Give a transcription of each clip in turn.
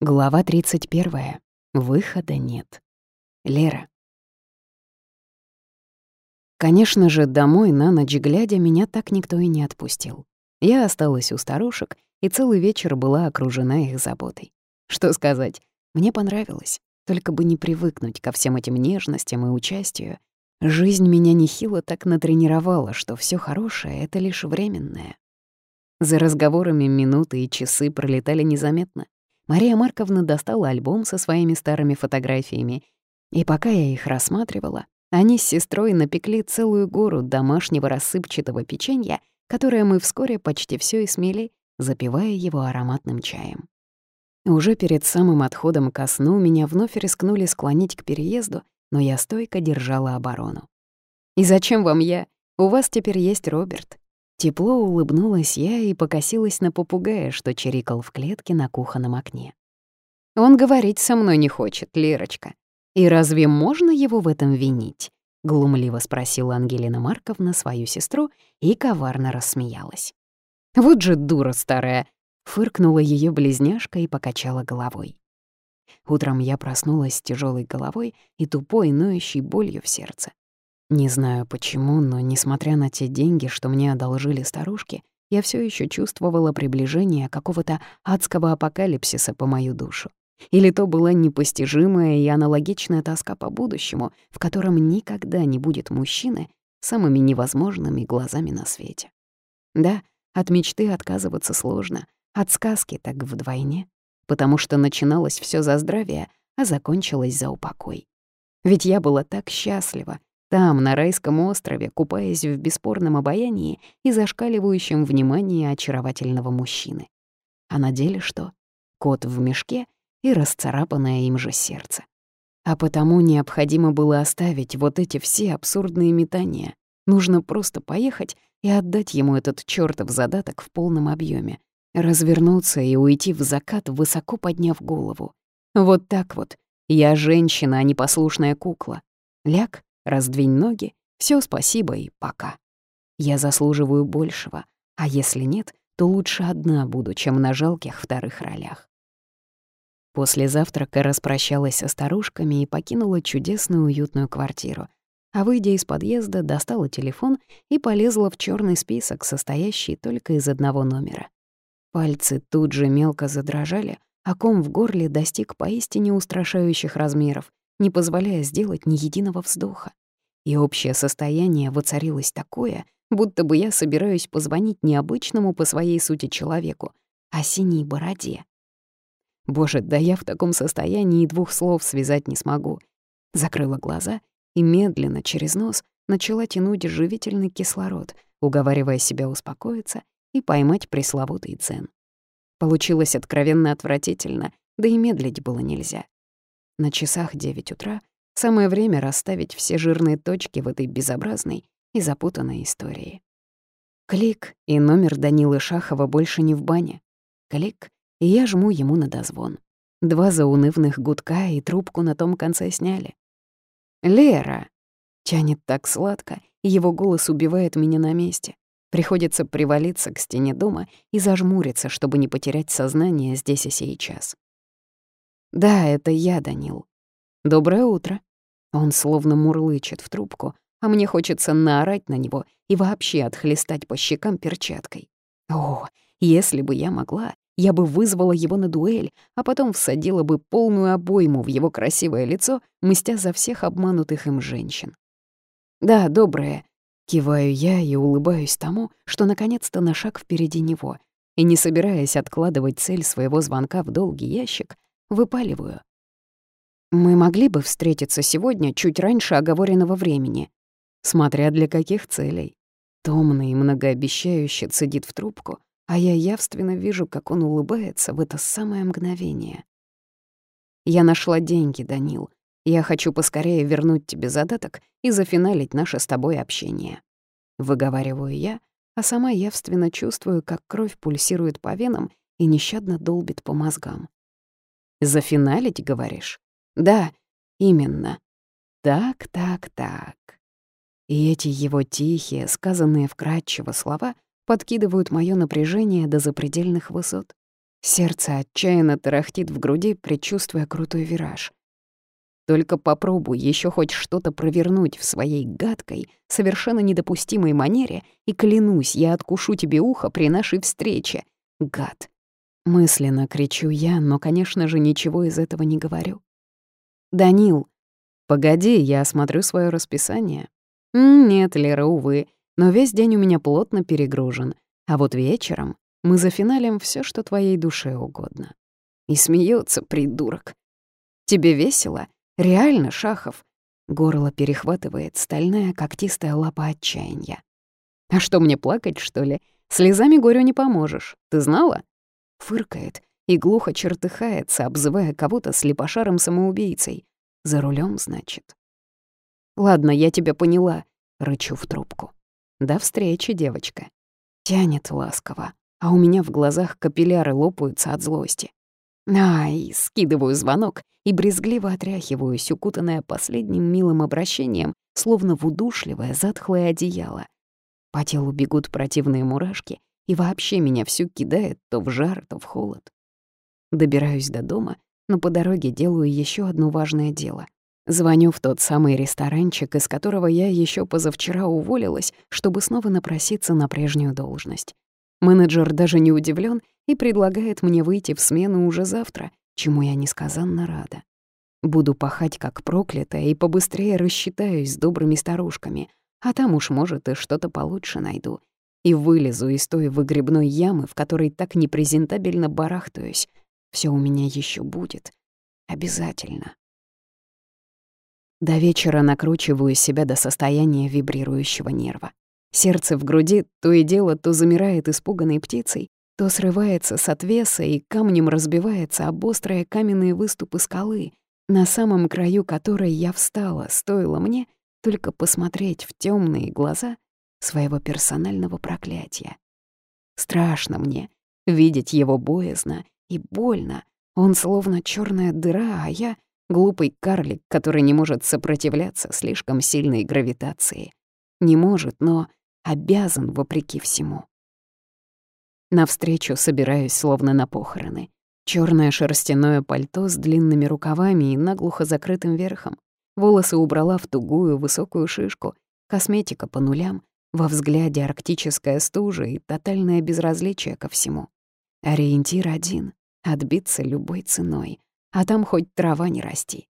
Глава 31. Выхода нет. Лера. Конечно же, домой на ночь глядя меня так никто и не отпустил. Я осталась у старушек и целый вечер была окружена их заботой. Что сказать, мне понравилось, только бы не привыкнуть ко всем этим нежностям и участию. Жизнь меня нехило так натренировала, что все хорошее — это лишь временное. За разговорами минуты и часы пролетали незаметно. Мария Марковна достала альбом со своими старыми фотографиями, и пока я их рассматривала, они с сестрой напекли целую гору домашнего рассыпчатого печенья, которое мы вскоре почти все и смели, запивая его ароматным чаем. Уже перед самым отходом ко сну меня вновь рискнули склонить к переезду, но я стойко держала оборону. «И зачем вам я? У вас теперь есть Роберт. Тепло улыбнулась я и покосилась на попугая, что чирикал в клетке на кухонном окне. «Он говорить со мной не хочет, Лерочка. И разве можно его в этом винить?» — глумливо спросила Ангелина Марковна свою сестру и коварно рассмеялась. «Вот же дура старая!» — фыркнула ее близняшка и покачала головой. Утром я проснулась с тяжелой головой и тупой, ноющей болью в сердце. Не знаю почему, но несмотря на те деньги, что мне одолжили старушки, я все еще чувствовала приближение какого-то адского апокалипсиса по мою душу. Или то была непостижимая и аналогичная тоска по будущему, в котором никогда не будет мужчины самыми невозможными глазами на свете. Да, от мечты отказываться сложно, от сказки так вдвойне, потому что начиналось все за здравие, а закончилось за упокой. Ведь я была так счастлива, там, на райском острове, купаясь в бесспорном обаянии и зашкаливающем внимании очаровательного мужчины. А на деле что? Кот в мешке и расцарапанное им же сердце. А потому необходимо было оставить вот эти все абсурдные метания. Нужно просто поехать и отдать ему этот чёртов задаток в полном объеме, развернуться и уйти в закат, высоко подняв голову. Вот так вот. Я женщина, а не послушная кукла. Ляг раздвинь ноги, все спасибо и пока. Я заслуживаю большего, а если нет, то лучше одна буду, чем на жалких вторых ролях. После завтрака распрощалась со старушками и покинула чудесную уютную квартиру, а выйдя из подъезда, достала телефон и полезла в черный список, состоящий только из одного номера. Пальцы тут же мелко задрожали, а ком в горле достиг поистине устрашающих размеров, не позволяя сделать ни единого вздоха. И общее состояние воцарилось такое, будто бы я собираюсь позвонить необычному по своей сути человеку, а синей бороде. Боже, да я в таком состоянии двух слов связать не смогу. Закрыла глаза и медленно через нос начала тянуть живительный кислород, уговаривая себя успокоиться и поймать пресловутый дзен. Получилось откровенно отвратительно, да и медлить было нельзя. На часах 9 утра самое время расставить все жирные точки в этой безобразной и запутанной истории. Клик, и номер Данилы Шахова больше не в бане. Клик, и я жму ему на дозвон. Два заунывных гудка и трубку на том конце сняли. «Лера!» Тянет так сладко, и его голос убивает меня на месте. Приходится привалиться к стене дома и зажмуриться, чтобы не потерять сознание здесь и сейчас. «Да, это я, Данил. Доброе утро». Он словно мурлычет в трубку, а мне хочется наорать на него и вообще отхлестать по щекам перчаткой. О, если бы я могла, я бы вызвала его на дуэль, а потом всадила бы полную обойму в его красивое лицо, мстя за всех обманутых им женщин. «Да, доброе», — киваю я и улыбаюсь тому, что наконец-то на шаг впереди него, и, не собираясь откладывать цель своего звонка в долгий ящик, Выпаливаю. Мы могли бы встретиться сегодня чуть раньше оговоренного времени, смотря для каких целей. Томно и многообещающе цедит в трубку, а я явственно вижу, как он улыбается в это самое мгновение. Я нашла деньги, Данил. Я хочу поскорее вернуть тебе задаток и зафиналить наше с тобой общение. Выговариваю я, а сама явственно чувствую, как кровь пульсирует по венам и нещадно долбит по мозгам. Зафиналить, говоришь? Да, именно. Так, так, так. И эти его тихие, сказанные вкрадчиво слова подкидывают моё напряжение до запредельных высот. Сердце отчаянно тарахтит в груди, предчувствуя крутой вираж. Только попробуй еще хоть что-то провернуть в своей гадкой, совершенно недопустимой манере, и клянусь, я откушу тебе ухо при нашей встрече. Гад. Мысленно кричу я, но, конечно же, ничего из этого не говорю. «Данил!» «Погоди, я осмотрю свое расписание». «Нет, Лера, увы, но весь день у меня плотно перегружен, а вот вечером мы зафиналим все, что твоей душе угодно». И смеется придурок. «Тебе весело?» Реально, Шахов. Горло перехватывает стальная когтистая лапа отчаяния. А что, мне плакать, что ли? Слезами горю не поможешь. Ты знала? Фыркает и глухо чертыхается, обзывая кого-то слепошарым самоубийцей. За рулем, значит. Ладно, я тебя поняла, рычу в трубку. До встречи, девочка. Тянет ласково, а у меня в глазах капилляры лопаются от злости. Ай, скидываю звонок и брезгливо отряхиваюсь, укутанная последним милым обращением, словно в удушливое затхлое одеяло. По телу бегут противные мурашки, и вообще меня всю кидает то в жар, то в холод. Добираюсь до дома, но по дороге делаю еще одно важное дело. Звоню в тот самый ресторанчик, из которого я еще позавчера уволилась, чтобы снова напроситься на прежнюю должность. Менеджер даже не удивлен и предлагает мне выйти в смену уже завтра, чему я несказанно рада. Буду пахать как проклятая и побыстрее рассчитаюсь с добрыми старушками, а там уж, может, и что-то получше найду. И вылезу из той выгребной ямы, в которой так непрезентабельно барахтаюсь. Все у меня еще будет. Обязательно. До вечера накручиваю себя до состояния вибрирующего нерва. Сердце в груди то и дело то замирает испуганной птицей, то срывается с отвеса и камнем разбивается об острые каменные выступы скалы, на самом краю которой я встала, стоило мне только посмотреть в темные глаза своего персонального проклятия. Страшно мне видеть его боязно и больно. Он словно черная дыра, а я — глупый карлик, который не может сопротивляться слишком сильной гравитации. Не может, но обязан вопреки всему. Навстречу собираюсь словно на похороны. Черное шерстяное пальто с длинными рукавами и наглухо закрытым верхом. Волосы убрала в тугую высокую шишку, косметика по нулям, во взгляде арктическая стужа и тотальное безразличие ко всему. Ориентир один — отбиться любой ценой, а там хоть трава не расти.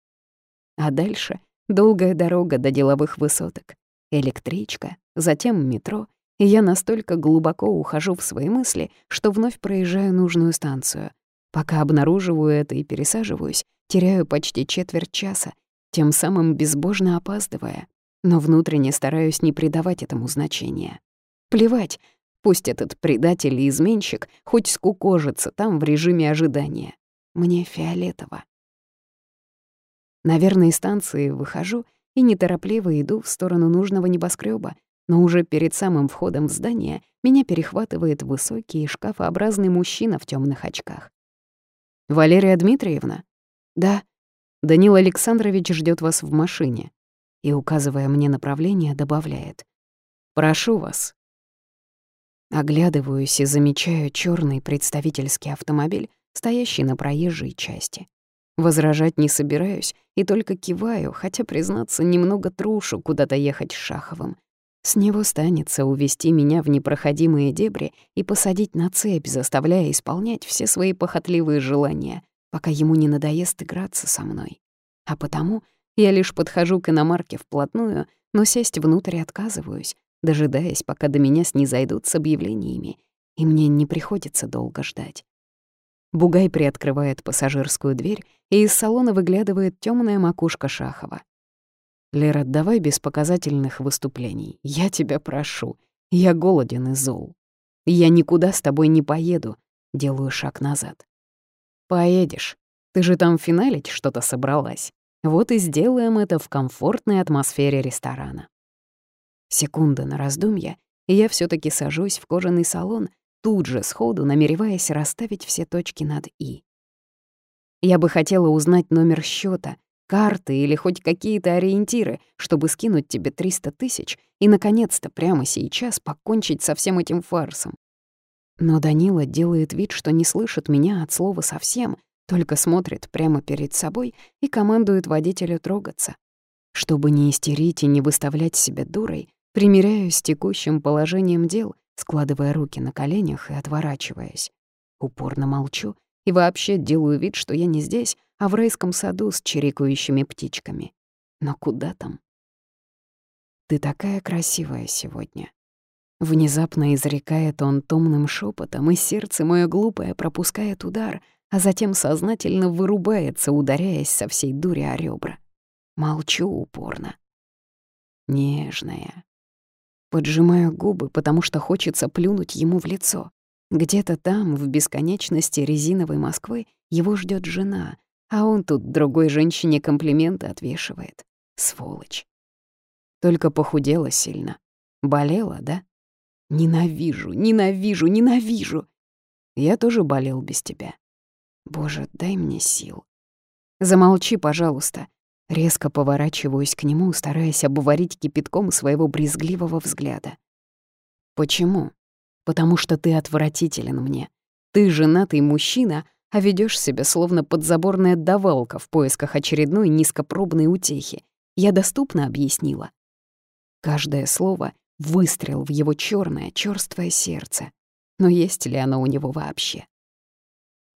А дальше долгая дорога до деловых высоток, электричка, затем метро, и я настолько глубоко ухожу в свои мысли, что вновь проезжаю нужную станцию. Пока обнаруживаю это и пересаживаюсь, теряю почти четверть часа, тем самым безбожно опаздывая, но внутренне стараюсь не придавать этому значения. Плевать, пусть этот предатель и изменщик хоть скукожится там в режиме ожидания. Мне фиолетово. На верной станции выхожу и неторопливо иду в сторону нужного небоскреба, но уже перед самым входом в здание меня перехватывает высокий шкафообразный мужчина в темных очках. «Валерия Дмитриевна?» «Да». «Данил Александрович ждет вас в машине», и, указывая мне направление, добавляет. «Прошу вас». Оглядываюсь и замечаю черный представительский автомобиль, стоящий на проезжей части. Возражать не собираюсь и только киваю, хотя, признаться, немного трушу куда-то ехать с Шаховым. С него станется увести меня в непроходимые дебри и посадить на цепь, заставляя исполнять все свои похотливые желания, пока ему не надоест играться со мной. А потому я лишь подхожу к иномарке вплотную, но сесть внутрь отказываюсь, дожидаясь, пока до меня снизойдут с объявлениями, и мне не приходится долго ждать. Бугай приоткрывает пассажирскую дверь, и из салона выглядывает темная макушка Шахова. «Лера, давай без показательных выступлений. Я тебя прошу. Я голоден и зол. Я никуда с тобой не поеду». Делаю шаг назад. «Поедешь. Ты же там финалить что-то собралась. Вот и сделаем это в комфортной атмосфере ресторана». Секунда на раздумье, и я все таки сажусь в кожаный салон, тут же сходу намереваясь расставить все точки над «и». Я бы хотела узнать номер счета, карты или хоть какие-то ориентиры, чтобы скинуть тебе 300 тысяч и, наконец-то, прямо сейчас покончить со всем этим фарсом. Но Данила делает вид, что не слышит меня от слова совсем, только смотрит прямо перед собой и командует водителю трогаться. Чтобы не истерить и не выставлять себя дурой, примиряюсь с текущим положением дел, складывая руки на коленях и отворачиваясь. Упорно молчу и вообще делаю вид, что я не здесь, а в райском саду с чирикающими птичками. Но куда там? «Ты такая красивая сегодня», Внезапно изрекает он томным шепотом, и сердце мое глупое пропускает удар, а затем сознательно вырубается, ударяясь со всей дури о ребра. Молчу упорно. Нежная. Поджимаю губы, потому что хочется плюнуть ему в лицо. Где-то там, в бесконечности резиновой Москвы, его ждет жена, а он тут другой женщине комплименты отвешивает. Сволочь. Только похудела сильно. Болела, да? Ненавижу, ненавижу, ненавижу. Я тоже болел без тебя. Боже, дай мне сил. Замолчи, пожалуйста. Резко поворачиваюсь к нему, стараясь обварить кипятком своего брезгливого взгляда. Почему? Потому что ты отвратителен мне. Ты женатый мужчина, а ведешь себя словно подзаборная давалка в поисках очередной низкопробной утехи. Я доступно объяснила. Каждое слово Выстрел в его черное, черствое сердце. Но есть ли оно у него вообще?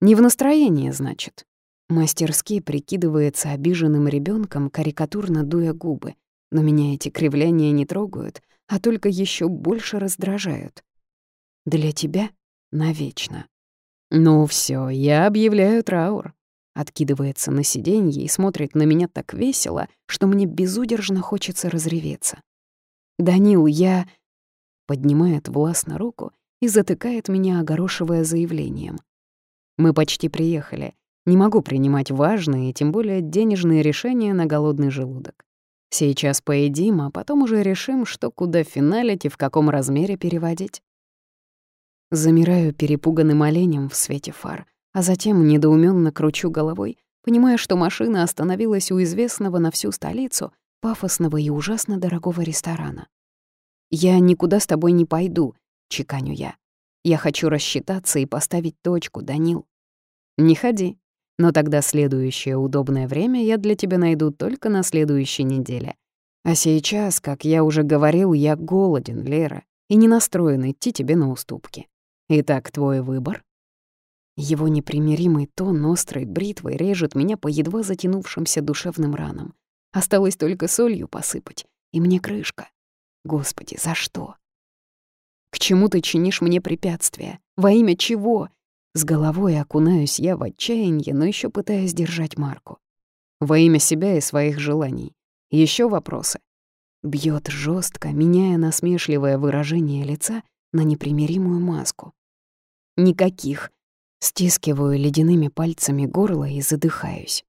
Не в настроении, значит. Мастерски прикидывается обиженным ребенком, карикатурно дуя губы. Но меня эти кривляния не трогают, а только еще больше раздражают. Для тебя навечно. Ну все, я объявляю траур. Откидывается на сиденье и смотрит на меня так весело, что мне безудержно хочется разреветься. «Данил, я...» Поднимает властно руку и затыкает меня, огорошивая заявлением. «Мы почти приехали. Не могу принимать важные, тем более денежные решения на голодный желудок. Сейчас поедим, а потом уже решим, что куда финалить и в каком размере переводить». Замираю перепуганным оленем в свете фар, а затем недоуменно кручу головой, понимая, что машина остановилась у известного на всю столицу пафосного и ужасно дорогого ресторана. «Я никуда с тобой не пойду», — чеканю я. «Я хочу рассчитаться и поставить точку, Данил». «Не ходи. Но тогда следующее удобное время я для тебя найду только на следующей неделе. А сейчас, как я уже говорил, я голоден, Лера, и не настроен идти тебе на уступки. Итак, твой выбор?» Его непримиримый тон острой бритвой режет меня по едва затянувшимся душевным ранам. Осталось только солью посыпать, и мне крышка. Господи, за что? К чему ты чинишь мне препятствия? Во имя чего? С головой окунаюсь я в отчаяние, но еще пытаюсь держать марку. Во имя себя и своих желаний. Еще вопросы? Бьет жестко, меняя насмешливое выражение лица на непримиримую маску. Никаких. Стискиваю ледяными пальцами горло и задыхаюсь.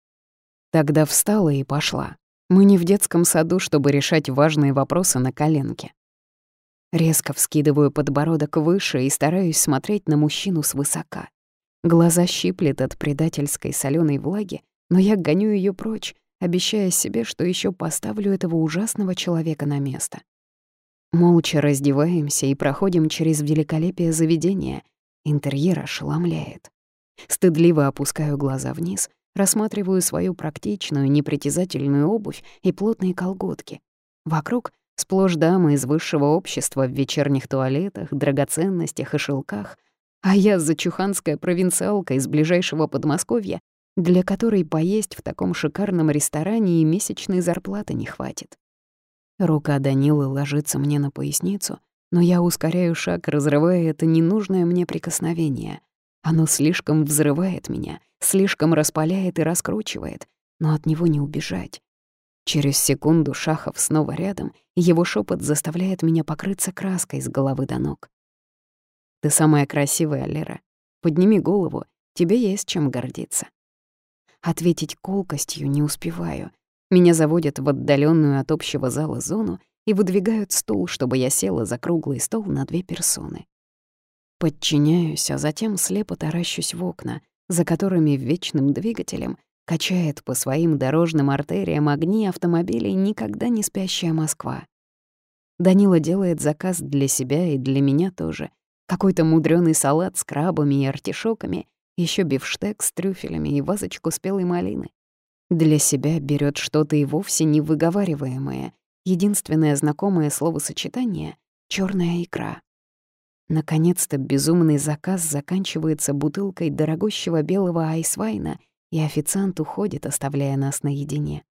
Тогда встала и пошла. Мы не в детском саду, чтобы решать важные вопросы на коленке. Резко вскидываю подбородок выше и стараюсь смотреть на мужчину свысока. Глаза щиплет от предательской соленой влаги, но я гоню ее прочь, обещая себе, что еще поставлю этого ужасного человека на место. Молча раздеваемся и проходим через великолепие заведения. Интерьер ошеломляет. Стыдливо опускаю глаза вниз рассматриваю свою практичную, непритязательную обувь и плотные колготки. Вокруг сплошь дамы из высшего общества в вечерних туалетах, драгоценностях и шелках, а я зачуханская провинциалка из ближайшего Подмосковья, для которой поесть в таком шикарном ресторане и месячной зарплаты не хватит. Рука Данилы ложится мне на поясницу, но я ускоряю шаг, разрывая это ненужное мне прикосновение. Оно слишком взрывает меня, слишком распаляет и раскручивает, но от него не убежать. Через секунду Шахов снова рядом, его шепот заставляет меня покрыться краской с головы до ног. «Ты самая красивая, Лера. Подними голову, тебе есть чем гордиться». Ответить колкостью не успеваю. Меня заводят в отдаленную от общего зала зону и выдвигают стул, чтобы я села за круглый стол на две персоны. Подчиняюсь, а затем слепо таращусь в окна, за которыми вечным двигателем качает по своим дорожным артериям огни автомобилей никогда не спящая Москва. Данила делает заказ для себя и для меня тоже. Какой-то мудрёный салат с крабами и артишоками, еще бифштег с трюфелями и вазочку спелой малины. Для себя берет что-то и вовсе невыговариваемое. Единственное знакомое словосочетание — черная икра. Наконец-то безумный заказ заканчивается бутылкой дорогущего белого айсвайна, и официант уходит, оставляя нас наедине.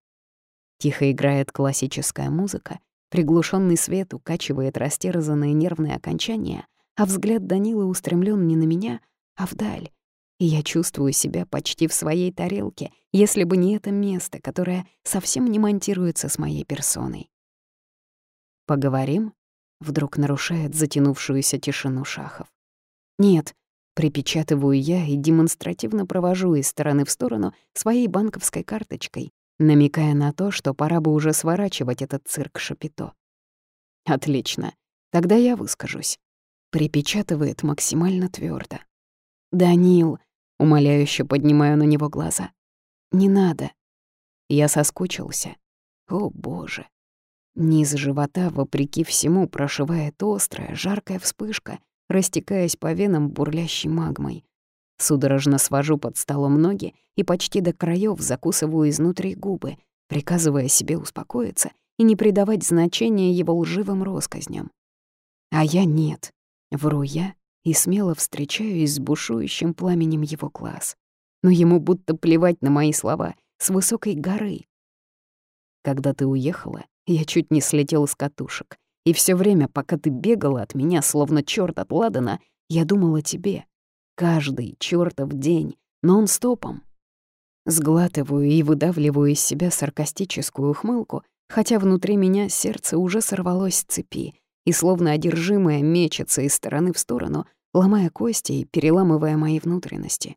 Тихо играет классическая музыка, приглушенный свет укачивает растерзанные нервные окончания, а взгляд Данилы устремлен не на меня, а вдаль. И я чувствую себя почти в своей тарелке, если бы не это место, которое совсем не монтируется с моей персоной. «Поговорим?» — вдруг нарушает затянувшуюся тишину Шахов. «Нет», — припечатываю я и демонстративно провожу из стороны в сторону своей банковской карточкой, намекая на то, что пора бы уже сворачивать этот цирк Шапито. «Отлично, тогда я выскажусь припечатывает максимально твердо. «Данил», — умоляюще поднимаю на него глаза, — «не надо». Я соскучился. О, боже. Низ живота, вопреки всему, прошивает острая, жаркая вспышка, растекаясь по венам бурлящей магмой. Судорожно свожу под столом ноги и почти до краев закусываю изнутри губы, приказывая себе успокоиться и не придавать значения его лживым россказням. А я нет. Вру я и смело встречаюсь с бушующим пламенем его глаз. Но ему будто плевать на мои слова с высокой горы. Когда ты уехала, я чуть не слетел с катушек. И все время, пока ты бегала от меня, словно черт от Ладана, я думал о тебе. Каждый чертов день, нон-стопом. Сглатываю и выдавливаю из себя саркастическую ухмылку, хотя внутри меня сердце уже сорвалось с цепи, и словно одержимая мечется из стороны в сторону, ломая кости и переламывая мои внутренности.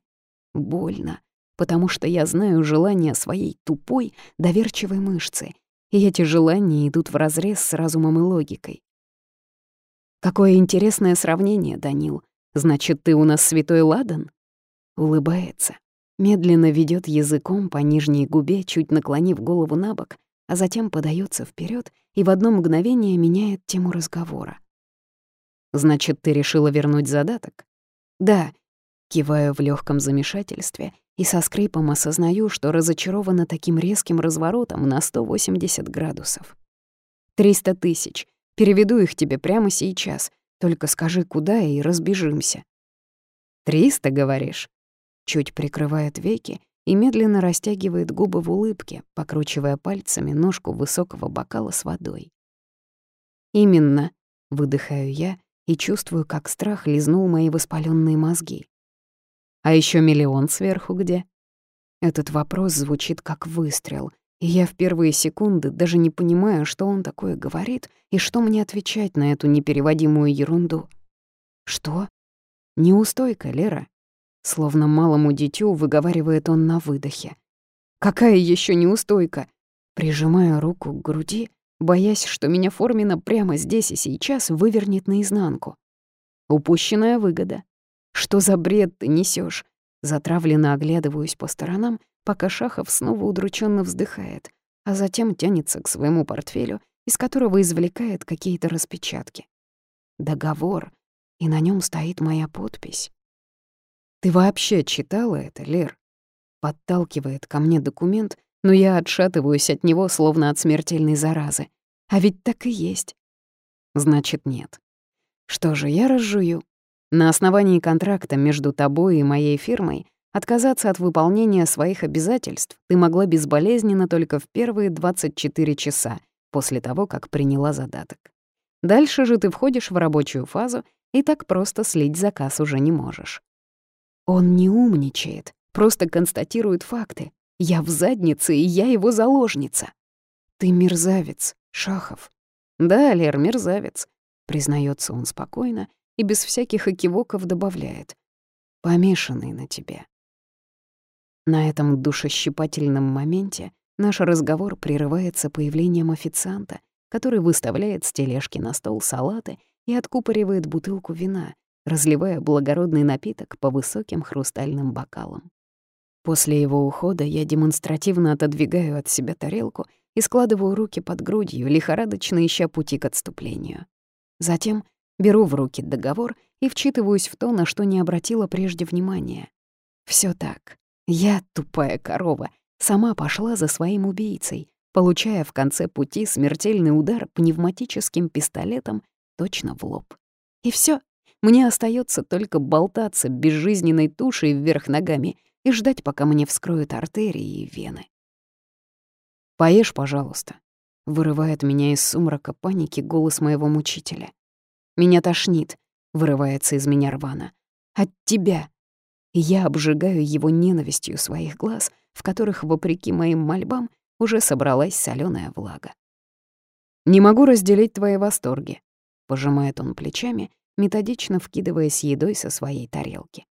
Больно, потому что я знаю желания своей тупой, доверчивой мышцы, и эти желания идут вразрез с разумом и логикой. «Какое интересное сравнение, Данил. Значит, ты у нас святой ладан?» Улыбается, медленно ведет языком по нижней губе, чуть наклонив голову на бок, а затем подается вперед и в одно мгновение меняет тему разговора. «Значит, ты решила вернуть задаток?» «Да», — киваю в легком замешательстве и со скрипом осознаю, что разочарована таким резким разворотом на 180 градусов. «Триста тысяч. Переведу их тебе прямо сейчас. Только скажи, куда, и разбежимся». «Триста, говоришь?» Чуть прикрывает веки и медленно растягивает губы в улыбке, покручивая пальцами ножку высокого бокала с водой. «Именно», — выдыхаю я и чувствую, как страх лизнул мои воспаленные мозги. «А еще миллион сверху где?» Этот вопрос звучит как выстрел, и я в первые секунды даже не понимаю, что он такое говорит и что мне отвечать на эту непереводимую ерунду. «Что?» «Неустойка, Лера. Словно малому дитю выговаривает он на выдохе. «Какая еще неустойка?» Прижимая руку к груди, боясь, что меня форменно прямо здесь и сейчас вывернет наизнанку. Упущенная выгода. Что за бред ты несешь? Затравленно оглядываюсь по сторонам, пока Шахов снова удрученно вздыхает, а затем тянется к своему портфелю, из которого извлекает какие-то распечатки. Договор, и на нем стоит моя подпись. «Ты вообще читала это, Лер?» Подталкивает ко мне документ, но я отшатываюсь от него, словно от смертельной заразы. А ведь так и есть. Значит, нет. Что же, я разжую. На основании контракта между тобой и моей фирмой отказаться от выполнения своих обязательств ты могла безболезненно только в первые 24 часа после того, как приняла задаток. Дальше же ты входишь в рабочую фазу и так просто слить заказ уже не можешь. Он не умничает, просто констатирует факты. Я в заднице, и я его заложница. Ты мерзавец, Шахов. Да, Лер, мерзавец, признается он спокойно и без всяких окивоков добавляет. Помешанный на тебе. На этом душещипательном моменте наш разговор прерывается появлением официанта, который выставляет с тележки на стол салаты и откупоривает бутылку вина, разливая благородный напиток по высоким хрустальным бокалам. После его ухода я демонстративно отодвигаю от себя тарелку и складываю руки под грудью, лихорадочно ища пути к отступлению. Затем беру в руки договор и вчитываюсь в то, на что не обратила прежде внимания. Все так. Я, тупая корова, сама пошла за своим убийцей, получая в конце пути смертельный удар пневматическим пистолетом точно в лоб. И все. Мне остается только болтаться безжизненной тушей вверх ногами и ждать, пока мне вскроют артерии и вены. «Поешь, пожалуйста», — вырывает меня из сумрака паники голос моего мучителя. «Меня тошнит», — вырывается из меня рвано. «От тебя». Я обжигаю его ненавистью своих глаз, в которых, вопреки моим мольбам, уже собралась соленая влага. «Не могу разделить твои восторги», — пожимает он плечами, методично вкидываясь едой со своей тарелки.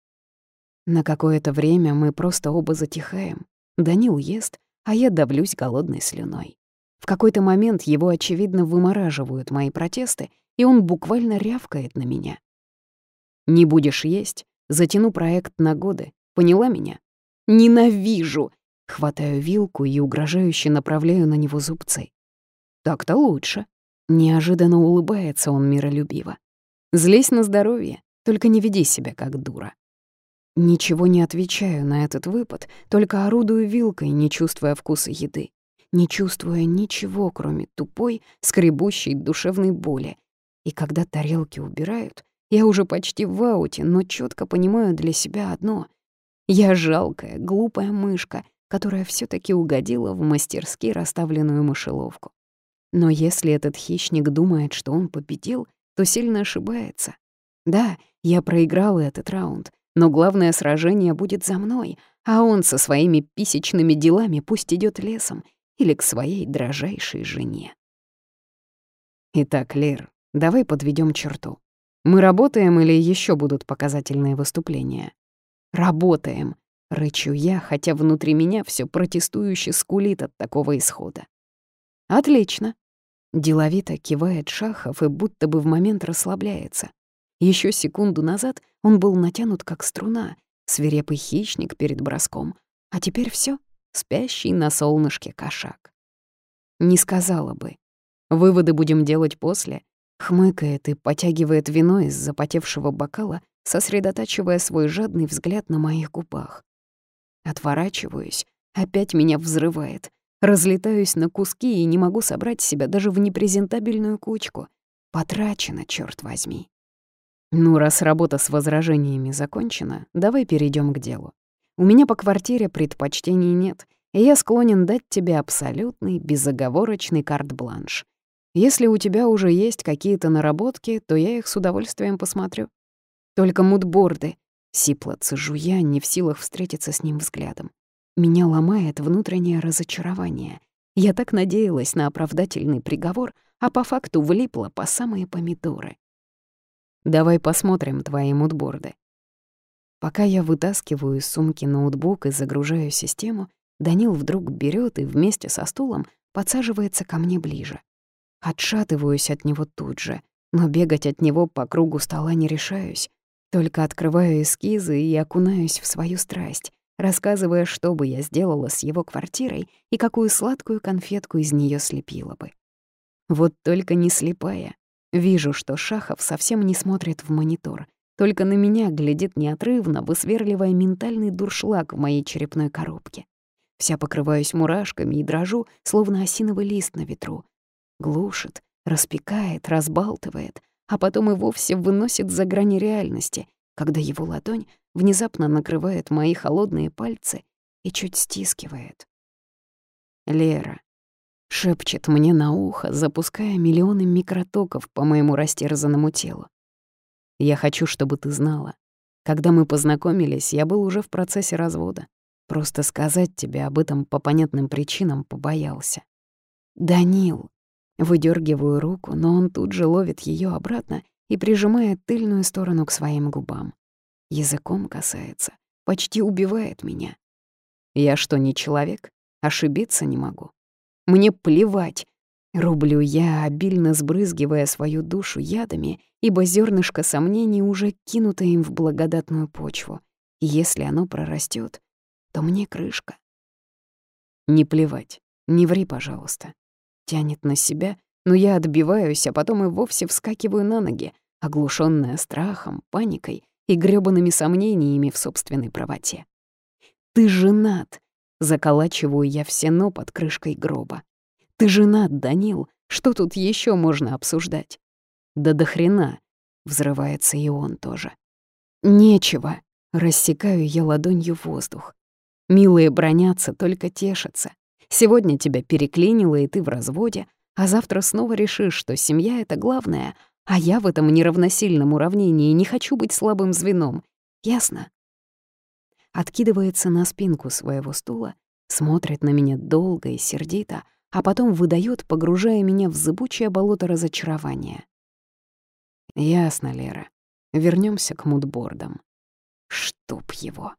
На какое-то время мы просто оба затихаем. Данил ест, а я давлюсь голодной слюной. В какой-то момент его, очевидно, вымораживают мои протесты, и он буквально рявкает на меня. «Не будешь есть, затяну проект на годы. Поняла меня?» «Ненавижу!» Хватаю вилку и угрожающе направляю на него зубцы. «Так-то лучше». Неожиданно улыбается он миролюбиво. «Злись на здоровье, только не веди себя как дура». Ничего не отвечаю на этот выпад, только орудую вилкой, не чувствуя вкуса еды, не чувствуя ничего, кроме тупой, скребущей душевной боли. И когда тарелки убирают, я уже почти в ауте, но четко понимаю для себя одно. Я жалкая, глупая мышка, которая все таки угодила в мастерски расставленную мышеловку. Но если этот хищник думает, что он победил, то сильно ошибается. Да, я проиграла этот раунд, но главное сражение будет за мной, а он со своими писечными делами пусть идет лесом или к своей дрожайшей жене. Итак, Лер, давай подведем черту. Мы работаем или еще будут показательные выступления? Работаем, рычу я, хотя внутри меня все протестующе скулит от такого исхода. Отлично. Деловито кивает Шахов и будто бы в момент расслабляется. Еще секунду назад он был натянут как струна, свирепый хищник перед броском. А теперь все, спящий на солнышке кошак. Не сказала бы. Выводы будем делать после. Хмыкает и потягивает вино из запотевшего бокала, сосредотачивая свой жадный взгляд на моих губах. Отворачиваюсь, опять меня взрывает. Разлетаюсь на куски и не могу собрать себя даже в непрезентабельную кучку. Потрачено, черт возьми. Ну, раз работа с возражениями закончена, давай перейдем к делу. У меня по квартире предпочтений нет, и я склонен дать тебе абсолютный, безоговорочный карт-бланш. Если у тебя уже есть какие-то наработки, то я их с удовольствием посмотрю. Только мудборды, сипло цежу я, не в силах встретиться с ним взглядом. Меня ломает внутреннее разочарование. Я так надеялась на оправдательный приговор, а по факту влипла по самые помидоры. Давай посмотрим твои мудборды. Пока я вытаскиваю из сумки ноутбук и загружаю систему, Данил вдруг берет и вместе со стулом подсаживается ко мне ближе. Отшатываюсь от него тут же, но бегать от него по кругу стола не решаюсь. Только открываю эскизы и окунаюсь в свою страсть, рассказывая, что бы я сделала с его квартирой и какую сладкую конфетку из нее слепила бы. Вот только не слепая, Вижу, что Шахов совсем не смотрит в монитор, только на меня глядит неотрывно, высверливая ментальный дуршлаг в моей черепной коробке. Вся покрываюсь мурашками и дрожу, словно осиновый лист на ветру. Глушит, распекает, разбалтывает, а потом и вовсе выносит за грани реальности, когда его ладонь внезапно накрывает мои холодные пальцы и чуть стискивает. «Лера, Шепчет мне на ухо, запуская миллионы микротоков по моему растерзанному телу. Я хочу, чтобы ты знала. Когда мы познакомились, я был уже в процессе развода. Просто сказать тебе об этом по понятным причинам побоялся. «Данил!» Выдергиваю руку, но он тут же ловит ее обратно и прижимает тыльную сторону к своим губам. Языком касается, почти убивает меня. Я что, не человек? Ошибиться не могу. Мне плевать. Рублю я, обильно сбрызгивая свою душу ядами, ибо зернышко сомнений уже кинуто им в благодатную почву. И если оно прорастет, то мне крышка. Не плевать, не ври, пожалуйста. Тянет на себя, но я отбиваюсь, а потом и вовсе вскакиваю на ноги. оглушенная страхом, паникой и грёбаными сомнениями в собственной правоте. «Ты женат!» — заколачиваю я все но под крышкой гроба. «Ты женат, Данил! Что тут еще можно обсуждать?» «Да до хрена!» — взрывается и он тоже. «Нечего!» — рассекаю я ладонью воздух. «Милые бронятся, только тешатся. Сегодня тебя переклинило, и ты в разводе, а завтра снова решишь, что семья — это главное, а я в этом неравносильном уравнении не хочу быть слабым звеном. Ясно?» Откидывается на спинку своего стула, смотрит на меня долго и сердито, а потом выдает, погружая меня в зыбучее болото разочарования. «Ясно, Лера. Вернемся к мудбордам. Чтоб его!»